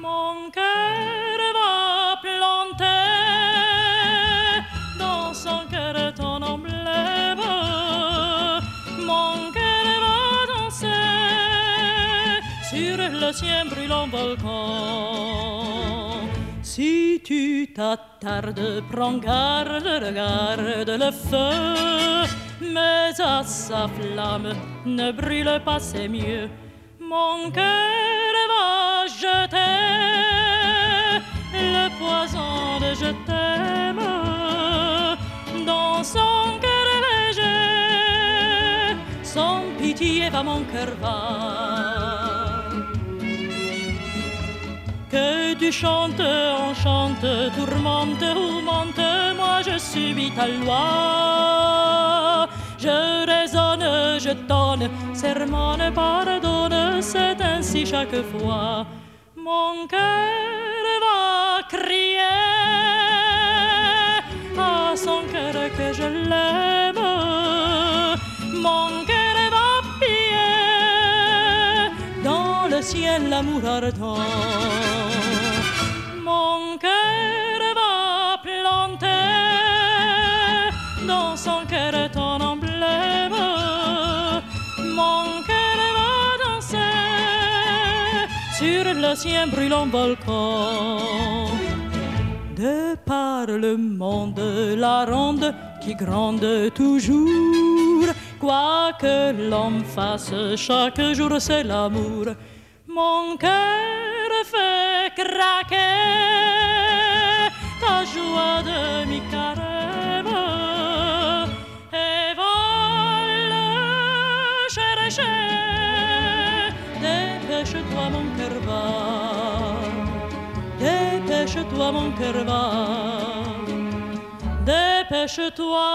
Mon cœur va planter dans son cœur ton emblème. Mon cœur va danser sur le ciel brûlant volcan. Si tu t'attardes, prends garde, regarde le feu, mais à sa flamme ne brûle pas, c'est mieux. Mon cœur va jeter le poison de je t'aime dans son cœur léger. Sans pitié va mon cœur va. Que tu chantes, enchante, tourmente ou monte, moi je subis ta loi. Je raisonne, je donne, sermonne, pardonne, c'est ainsi chaque fois. Mon cœur va crier à son cœur que je l'aime. Mon cœur va piller dans le ciel l'amour ardent. Mon cœur va planter dans son cœur sur le ciel brûlant volcan. De par le monde, la ronde qui gronde toujours. Quoi que l'homme fasse, chaque jour c'est l'amour. Mon cœur fait craquer ta joie de mi carême et. Dépêche-toi, mon cœur va. Dépêche-toi, mon cœur va. Dépêche-toi,